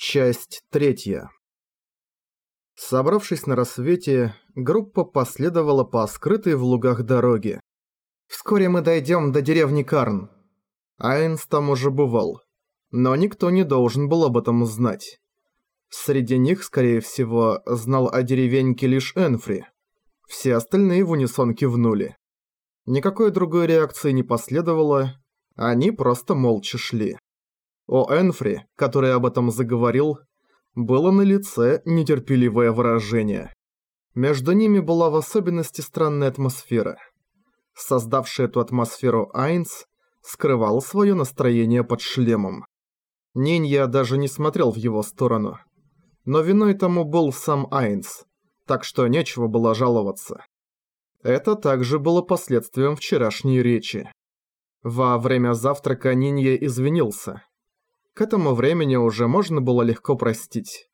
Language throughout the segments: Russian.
Часть третья. Собравшись на рассвете, группа последовала по скрытой в лугах дороге. Вскоре мы дойдем до деревни Карн. Айнс там уже бывал, но никто не должен был об этом знать. Среди них, скорее всего, знал о деревеньке лишь Энфри. Все остальные в унисон кивнули. Никакой другой реакции не последовало, они просто молча шли. У Энфри, который об этом заговорил, было на лице нетерпеливое выражение. Между ними была в особенности странная атмосфера. Создавший эту атмосферу Айнс скрывал свое настроение под шлемом. Нинья даже не смотрел в его сторону. Но виной тому был сам Айнс, так что нечего было жаловаться. Это также было последствием вчерашней речи. Во время завтрака Нинья извинился – к этому времени уже можно было легко простить.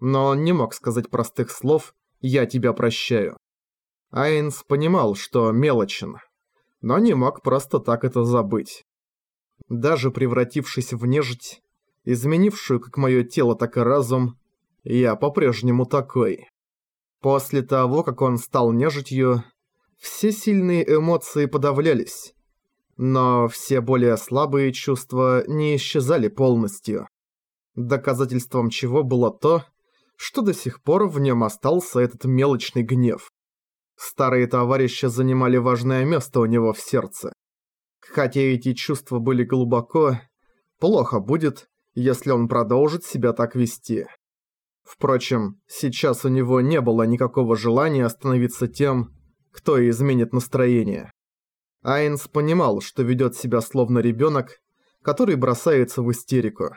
Но он не мог сказать простых слов «я тебя прощаю». Айнс понимал, что мелочен, но не мог просто так это забыть. Даже превратившись в нежить, изменившую как мое тело, так и разум, я по-прежнему такой. После того, как он стал нежитью, все сильные эмоции подавлялись, но все более слабые чувства не исчезали полностью. Доказательством чего было то, что до сих пор в нем остался этот мелочный гнев. Старые товарищи занимали важное место у него в сердце. Хотя эти чувства были глубоко, плохо будет, если он продолжит себя так вести. Впрочем, сейчас у него не было никакого желания остановиться тем, кто изменит настроение. Айнс понимал, что ведет себя словно ребенок, который бросается в истерику.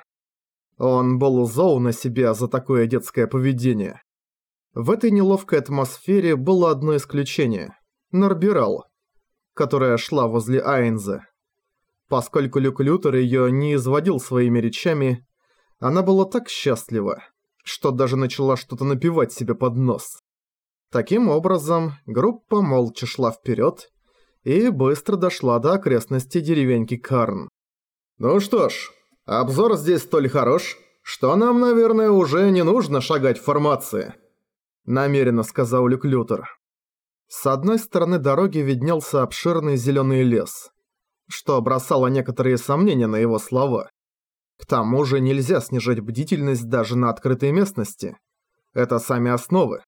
Он был зол на себя за такое детское поведение. В этой неловкой атмосфере было одно исключение – Норбирал, которая шла возле Айнза. Поскольку Люк Лютер ее не изводил своими речами, она была так счастлива, что даже начала что-то напевать себе под нос. Таким образом, группа молча шла вперед, и быстро дошла до окрестностей деревеньки Карн. «Ну что ж, обзор здесь столь хорош, что нам, наверное, уже не нужно шагать в формации», намеренно сказал Люк Лютер. С одной стороны дороги виднелся обширный зеленый лес, что бросало некоторые сомнения на его слова. К тому же нельзя снижать бдительность даже на открытой местности. Это сами основы.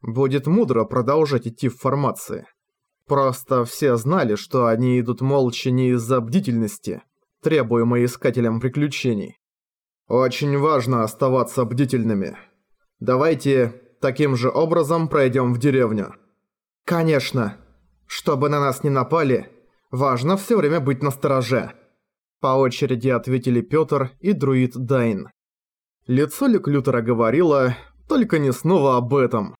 Будет мудро продолжать идти в формации. Просто все знали, что они идут молча не из-за бдительности, требуемой искателям приключений. Очень важно оставаться бдительными. Давайте таким же образом пройдем в деревню. Конечно. Чтобы на нас не напали, важно все время быть настороже. По очереди ответили Пётр и друид Дайн. Лицо Леклютера говорило, только не снова об этом.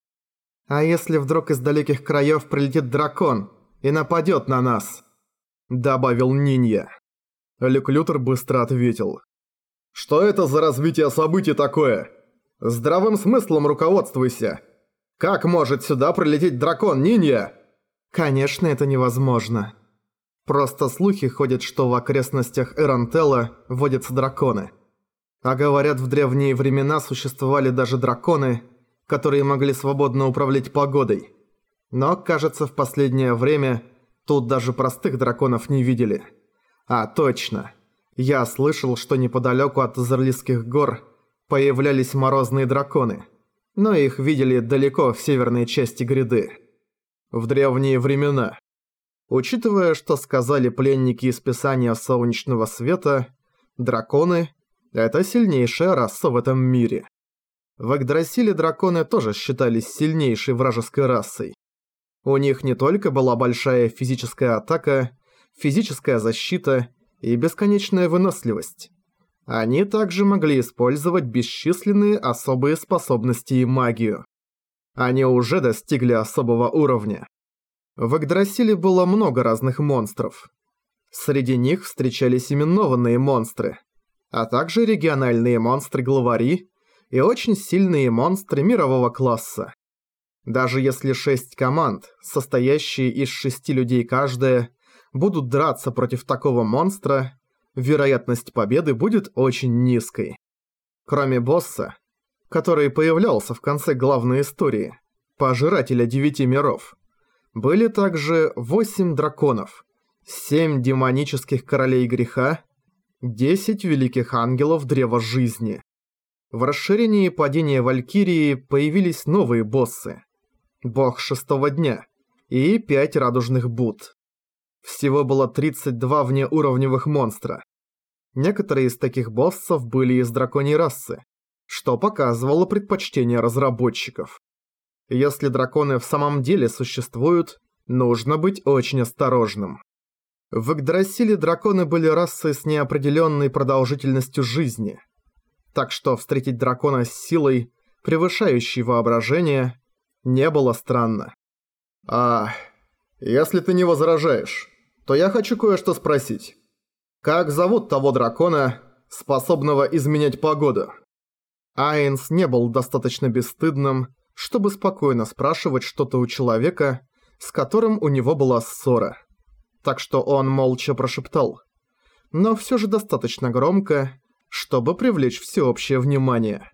«А если вдруг из далеких краев прилетит дракон и нападет на нас?» Добавил Нинья. Люк Лютер быстро ответил. «Что это за развитие событий такое? Здравым смыслом руководствуйся. Как может сюда прилететь дракон, Нинья?» «Конечно, это невозможно. Просто слухи ходят, что в окрестностях Эрантелла водятся драконы. А говорят, в древние времена существовали даже драконы – которые могли свободно управлять погодой. Но, кажется, в последнее время тут даже простых драконов не видели. А, точно. Я слышал, что неподалеку от Зарлисских гор появлялись морозные драконы. Но их видели далеко в северной части гряды. В древние времена. Учитывая, что сказали пленники из Писания Солнечного Света, драконы – это сильнейшая раса в этом мире. В Эгдрасиле драконы тоже считались сильнейшей вражеской расой. У них не только была большая физическая атака, физическая защита и бесконечная выносливость. Они также могли использовать бесчисленные особые способности и магию. Они уже достигли особого уровня. В Эгдрасиле было много разных монстров. Среди них встречались именованные монстры, а также региональные монстры-главари и очень сильные монстры мирового класса. Даже если шесть команд, состоящие из шести людей каждая, будут драться против такого монстра, вероятность победы будет очень низкой. Кроме босса, который появлялся в конце главной истории, пожирателя девяти миров, были также восемь драконов, семь демонических королей греха, десять великих ангелов древа жизни. В расширении падения Валькирии появились новые боссы. Бог шестого дня и пять радужных Буд. Всего было 32 внеуровневых монстра. Некоторые из таких боссов были из драконьей расы, что показывало предпочтение разработчиков. Если драконы в самом деле существуют, нужно быть очень осторожным. В Игдрасиле драконы были расой с неопределенной продолжительностью жизни. Так что встретить дракона с силой, превышающей воображение, не было странно. «А, если ты не возражаешь, то я хочу кое-что спросить. Как зовут того дракона, способного изменять погоду?» Айнс не был достаточно бесстыдным, чтобы спокойно спрашивать что-то у человека, с которым у него была ссора. Так что он молча прошептал. Но все же достаточно громко, чтобы привлечь всеобщее внимание.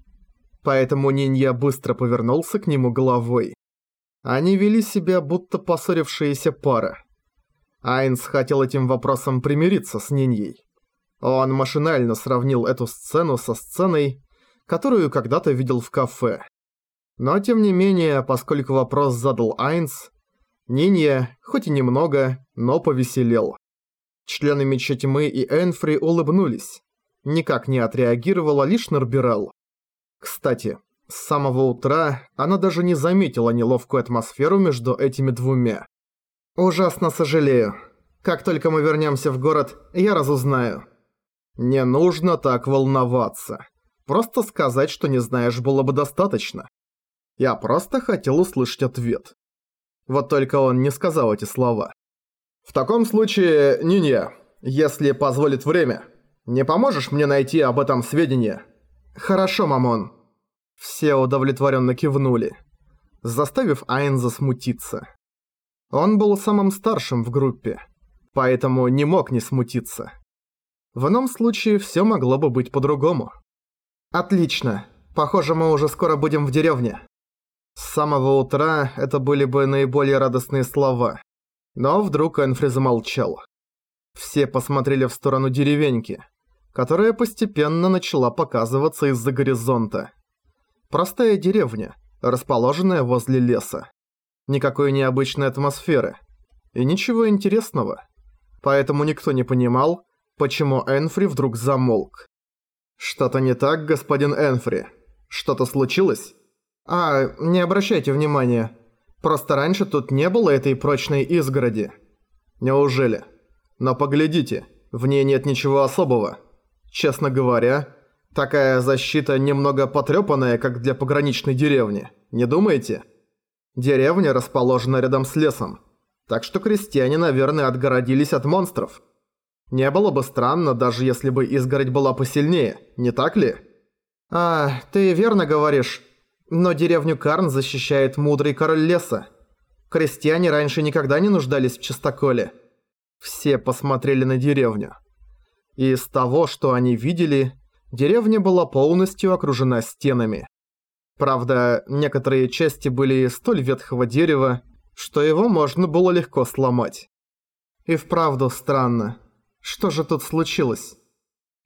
Поэтому Нинья быстро повернулся к нему головой. Они вели себя, будто поссорившаяся пара. Айнс хотел этим вопросом примириться с Ниньей. Он машинально сравнил эту сцену со сценой, которую когда-то видел в кафе. Но тем не менее, поскольку вопрос задал Айнс, Нинья, хоть и немного, но повеселел. Члены Меча Тьмы и Энфри улыбнулись. Никак не отреагировала лишь Норбирал. Кстати, с самого утра она даже не заметила неловкую атмосферу между этими двумя. «Ужасно сожалею. Как только мы вернемся в город, я разузнаю». «Не нужно так волноваться. Просто сказать, что не знаешь, было бы достаточно. Я просто хотел услышать ответ. Вот только он не сказал эти слова. В таком случае, Нинья, если позволит время, не поможешь мне найти об этом сведения? Хорошо, Мамон. Все удовлетворенно кивнули, заставив Айнза смутиться. Он был самым старшим в группе, поэтому не мог не смутиться. В ином случае все могло бы быть по-другому. «Отлично. Похоже, мы уже скоро будем в деревне». С самого утра это были бы наиболее радостные слова. Но вдруг Энфри замолчал. Все посмотрели в сторону деревеньки, которая постепенно начала показываться из-за горизонта. Простая деревня, расположенная возле леса. Никакой необычной атмосферы. И ничего интересного. Поэтому никто не понимал, почему Энфри вдруг замолк. «Что-то не так, господин Энфри? Что-то случилось?» «А, не обращайте внимания. Просто раньше тут не было этой прочной изгороди». «Неужели? Но поглядите, в ней нет ничего особого. Честно говоря, такая защита немного потрёпанная, как для пограничной деревни. Не думаете?» Деревня расположена рядом с лесом, так что крестьяне, наверное, отгородились от монстров. Не было бы странно, даже если бы изгородь была посильнее, не так ли? А, ты верно говоришь. Но деревню Карн защищает мудрый король леса. Крестьяне раньше никогда не нуждались в чистоколе. Все посмотрели на деревню. Из того, что они видели, деревня была полностью окружена стенами. Правда, некоторые части были столь ветхого дерева, что его можно было легко сломать. И вправду странно. Что же тут случилось?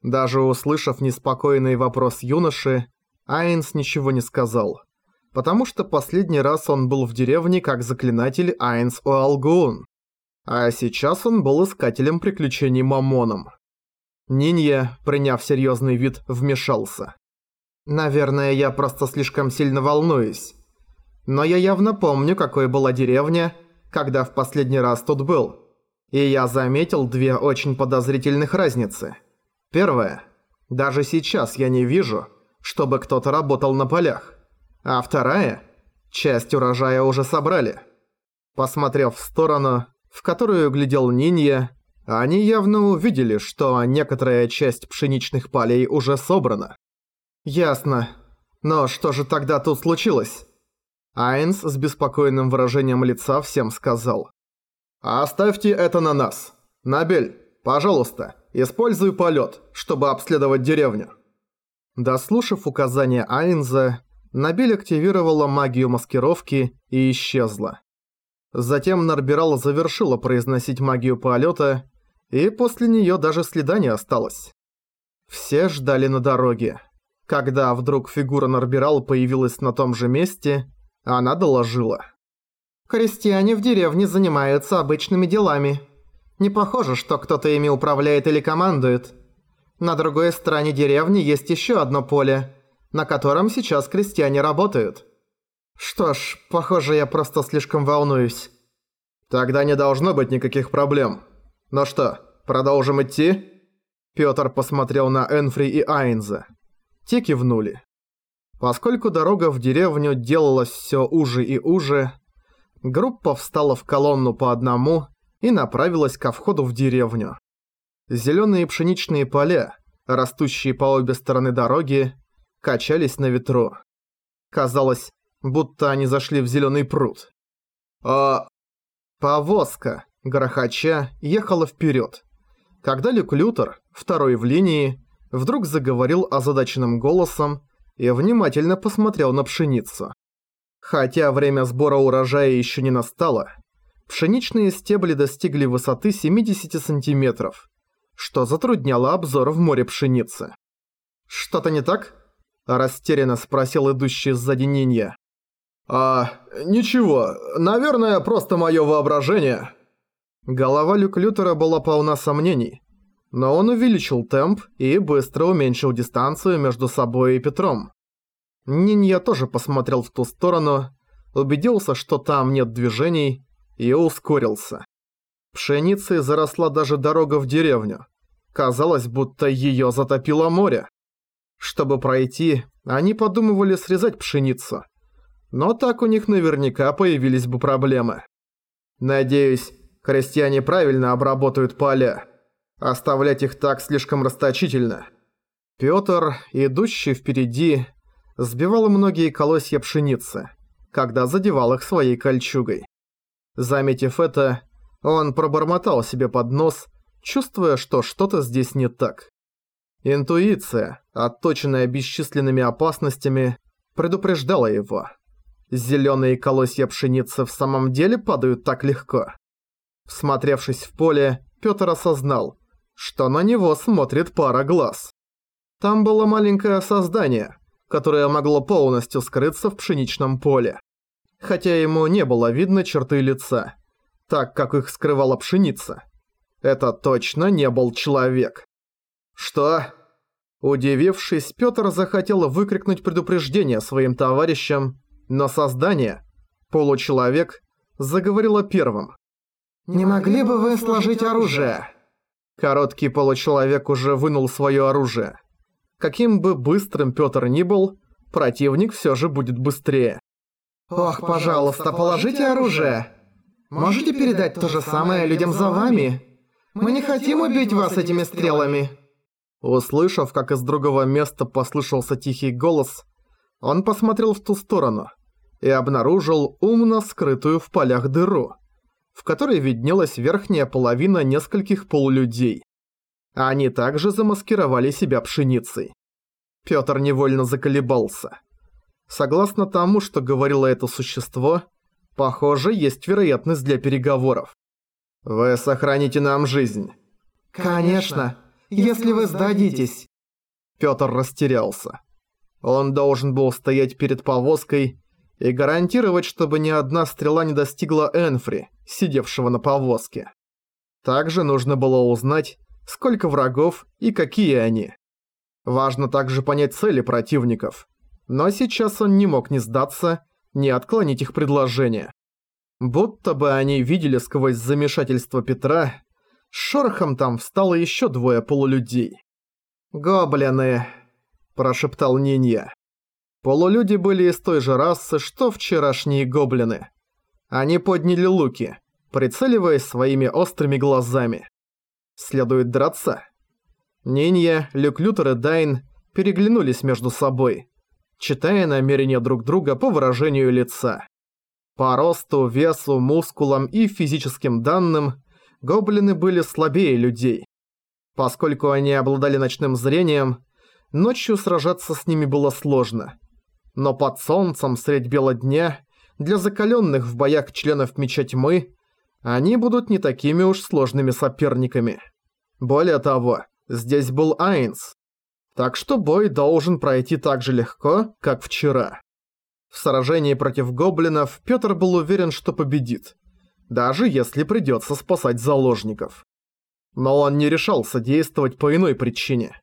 Даже услышав неспокойный вопрос юноши, Айнс ничего не сказал. Потому что последний раз он был в деревне как заклинатель Айнс Уалгуун. А сейчас он был искателем приключений Мамоном. Нинья, приняв серьезный вид, вмешался. «Наверное, я просто слишком сильно волнуюсь. Но я явно помню, какой была деревня, когда в последний раз тут был. И я заметил две очень подозрительных разницы. Первое. Даже сейчас я не вижу, чтобы кто-то работал на полях. А вторая. Часть урожая уже собрали. Посмотрев в сторону, в которую глядел Нинья, они явно увидели, что некоторая часть пшеничных полей уже собрана. Ясно. Но что же тогда тут случилось? Айнс с беспокойным выражением лица всем сказал. «Оставьте это на нас. Набель, пожалуйста, используй полет, чтобы обследовать деревню». Дослушав указания Айнза, Набиль активировала магию маскировки и исчезла. Затем Нарбирал завершила произносить магию полета, и после нее даже следа не осталось. Все ждали на дороге. Когда вдруг фигура Нарбирал появилась на том же месте, она доложила. «Крестьяне в деревне занимаются обычными делами. Не похоже, что кто-то ими управляет или командует. На другой стороне деревни есть еще одно поле, на котором сейчас крестьяне работают. Что ж, похоже, я просто слишком волнуюсь. Тогда не должно быть никаких проблем. Ну что, продолжим идти? Пётр посмотрел на Энфри и Айнза. Те кивнули. Поскольку дорога в деревню делалась всё уже и уже, группа встала в колонну по одному и направилась ко входу в деревню. Зелёные пшеничные поля, растущие по обе стороны дороги, качались на ветру. Казалось, будто они зашли в зелёный пруд. А... Повозка, грохоча, ехала вперёд. Когда Люк Лютер, второй в линии, вдруг заговорил озадаченным голосом и внимательно посмотрел на пшеницу. Хотя время сбора урожая ещё не настало, пшеничные стебли достигли высоты 70 сантиметров, что затрудняло обзор в море пшеницы. «Что-то не так?» – растерянно спросил идущий сзади Нинья. «А, ничего, наверное, просто моё воображение». Голова Люклютера была полна сомнений, но он увеличил темп и быстро уменьшил дистанцию между собой и Петром. Нинья тоже посмотрел в ту сторону, убедился, что там нет движений, и ускорился. Пшеницей заросла даже дорога в деревню. Казалось, будто её затопило море. Чтобы пройти, они подумывали срезать пшеницу. Но так у них наверняка появились бы проблемы. Надеюсь, крестьяне правильно обработают поля. Оставлять их так слишком расточительно. Пётр, идущий впереди, сбивал многие колосья пшеницы, когда задевал их своей кольчугой. Заметив это, он пробормотал себе под нос, чувствуя, что что-то здесь не так. Интуиция, отточенная бесчисленными опасностями, предупреждала его. Зелёные колосья пшеницы в самом деле падают так легко. Всмотревшись в поле, Пётр осознал, что на него смотрит пара глаз. Там было маленькое создание, которое могло полностью скрыться в пшеничном поле. Хотя ему не было видно черты лица, так как их скрывала пшеница. Это точно не был человек. «Что?» Удивившись, Пётр захотел выкрикнуть предупреждение своим товарищам, но создание, получеловек, заговорило первым. «Не могли бы вы сложить оружие?» Короткий получеловек уже вынул свое оружие. Каким бы быстрым Пётр ни был, противник все же будет быстрее. «Ох, пожалуйста, положите оружие! Можете передать то же самое людям за вами? Мы не хотим убить вас этими стрелами!» Услышав, как из другого места послышался тихий голос, он посмотрел в ту сторону и обнаружил умно скрытую в полях дыру в которой виднелась верхняя половина нескольких полулюдей. Они также замаскировали себя пшеницей. Пётр невольно заколебался. Согласно тому, что говорило это существо, похоже, есть вероятность для переговоров. «Вы сохраните нам жизнь». «Конечно, если вы сдадитесь». Пётр растерялся. Он должен был стоять перед повозкой и гарантировать, чтобы ни одна стрела не достигла Энфри, сидевшего на повозке. Также нужно было узнать, сколько врагов и какие они. Важно также понять цели противников. Но сейчас он не мог ни сдаться, ни отклонить их предложение. Будто бы они видели сквозь замешательство Петра, шорохом там встало еще двое полулюдей. «Гоблины!» – прошептал Нинья. Полулюди были из той же расы, что вчерашние гоблины. Они подняли луки, прицеливаясь своими острыми глазами. Следует драться? Нинья, Люк Лютер и Дайн переглянулись между собой, читая намерения друг друга по выражению лица. По росту, весу, мускулам и физическим данным гоблины были слабее людей. Поскольку они обладали ночным зрением, ночью сражаться с ними было сложно. Но под солнцем средь бела дня, для закаленных в боях членов Меча Тьмы, они будут не такими уж сложными соперниками. Более того, здесь был Айнс. Так что бой должен пройти так же легко, как вчера. В сражении против гоблинов Пётр был уверен, что победит, даже если придётся спасать заложников. Но он не решался действовать по иной причине.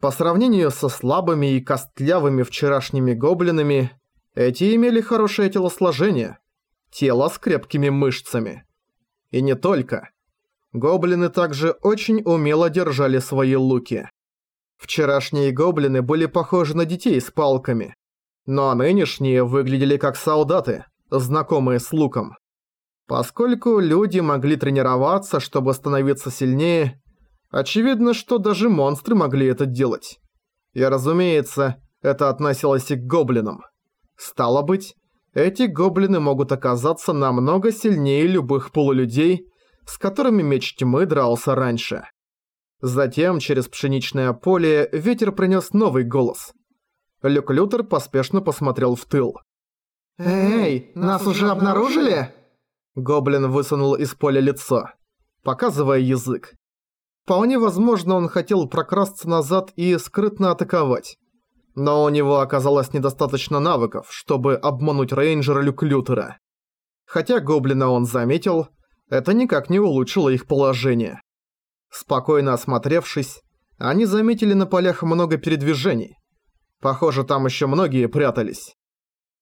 По сравнению со слабыми и костлявыми вчерашними гоблинами, эти имели хорошее телосложение, тело с крепкими мышцами. И не только. Гоблины также очень умело держали свои луки. Вчерашние гоблины были похожи на детей с палками, но нынешние выглядели как солдаты, знакомые с луком. Поскольку люди могли тренироваться, чтобы становиться сильнее, очевидно, что даже монстры могли это делать. И разумеется, это относилось и к гоблинам. Стало быть, эти гоблины могут оказаться намного сильнее любых полулюдей, с которыми меч тьмы дрался раньше. Затем через пшеничное поле ветер принес новый голос. Люк Лютер поспешно посмотрел в тыл. «Эй, нас уже обнаружили?» Гоблин высунул из поля лицо, показывая язык. Вполне возможно, он хотел прокрасться назад и скрытно атаковать. Но у него оказалось недостаточно навыков, чтобы обмануть рейнджера Люк Лютера. Хотя гоблина он заметил, это никак не улучшило их положение. Спокойно осмотревшись, они заметили на полях много передвижений. Похоже, там еще многие прятались.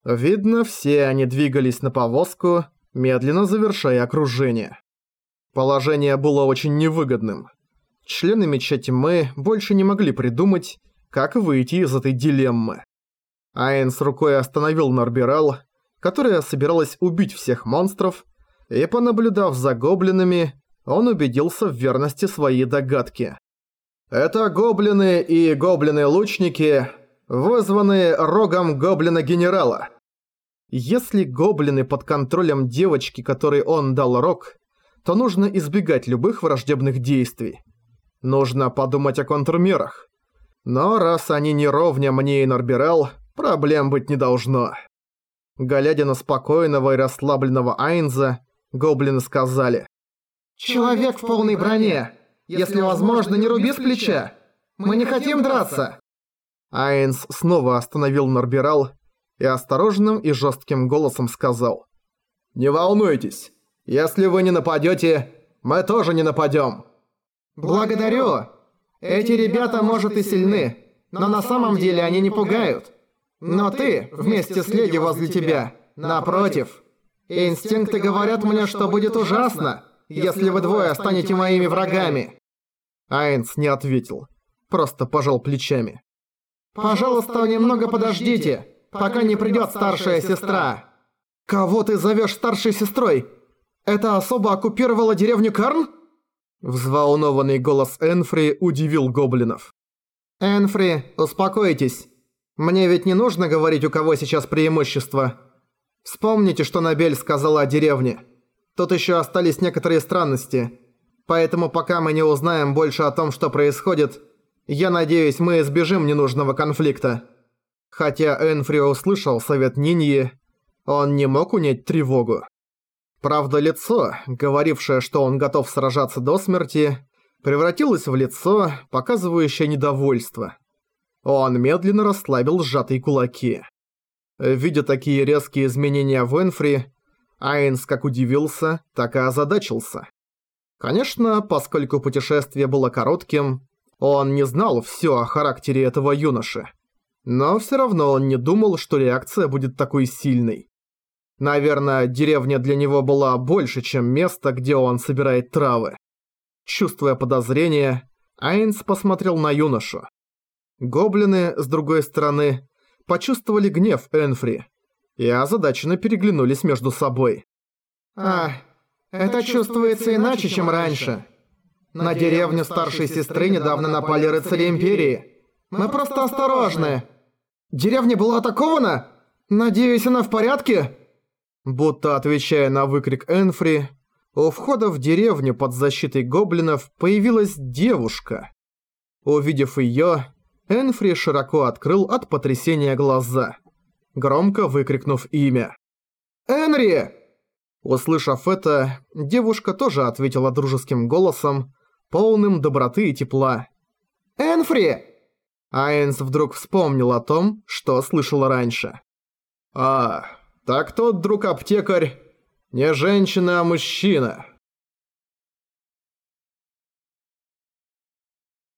Видно, все они двигались на повозку, медленно завершая окружение. Положение было очень невыгодным. Члены Меча Тьмы больше не могли придумать, как выйти из этой дилеммы. Айн с рукой остановил Норбирал, которая собиралась убить всех монстров, и, понаблюдав за гоблинами, он убедился в верности своей догадки. Это гоблины и гоблины-лучники, вызванные рогом гоблина-генерала. Если гоблины под контролем девочки, которой он дал рог, то нужно избегать любых враждебных действий. Нужно подумать о контрмерах. Но раз они не ровня мне и Норбирал, проблем быть не должно. Глядя на спокойного и расслабленного Айнза, гоблины сказали «Человек в полной броне! Если возможно, не руби с плеча! Мы не хотим драться!» Айнс снова остановил Норбирал и осторожным и жестким голосом сказал «Не волнуйтесь, если вы не нападете, мы тоже не нападем». «Благодарю! Эти ребята, может, и сильны, но на самом деле они не пугают. Но ты, вместе с леди возле тебя, напротив. Инстинкты говорят мне, что будет ужасно, если вы двое станете моими врагами». Айнс не ответил, просто пожал плечами. «Пожалуйста, немного подождите, пока не придет старшая сестра». «Кого ты зовешь старшей сестрой? Эта особа оккупировала деревню Карн?» Взволнованный голос Энфри удивил гоблинов. «Энфри, успокойтесь. Мне ведь не нужно говорить, у кого сейчас преимущество. Вспомните, что Набель сказала о деревне. Тут еще остались некоторые странности. Поэтому пока мы не узнаем больше о том, что происходит, я надеюсь, мы избежим ненужного конфликта. Хотя Энфри услышал совет Ниньи, он не мог унять тревогу. Правда, лицо, говорившее, что он готов сражаться до смерти, превратилось в лицо, показывающее недовольство. Он медленно расслабил сжатые кулаки. Видя такие резкие изменения в Энфри, Айнс как удивился, так и озадачился. Конечно, поскольку путешествие было коротким, он не знал всё о характере этого юноши. Но всё равно он не думал, что реакция будет такой сильной. Наверное, деревня для него была больше, чем место, где он собирает травы. Чувствуя подозрение, Айнс посмотрел на юношу. Гоблины, с другой стороны, почувствовали гнев Энфри и озадаченно переглянулись между собой. «А, это чувствуется иначе, чем раньше. На деревню старшей сестры недавно напали рыцари Империи. Мы просто осторожны. Деревня была атакована? Надеюсь, она в порядке?» Будто отвечая на выкрик Энфри, у входа в деревню под защитой гоблинов появилась девушка. Увидев её, Энфри широко открыл от потрясения глаза, громко выкрикнув имя. «Энри!» Услышав это, девушка тоже ответила дружеским голосом, полным доброты и тепла. «Энфри!» Айнс вдруг вспомнил о том, что слышал раньше. «А, так тот друг-аптекарь не женщина, а мужчина.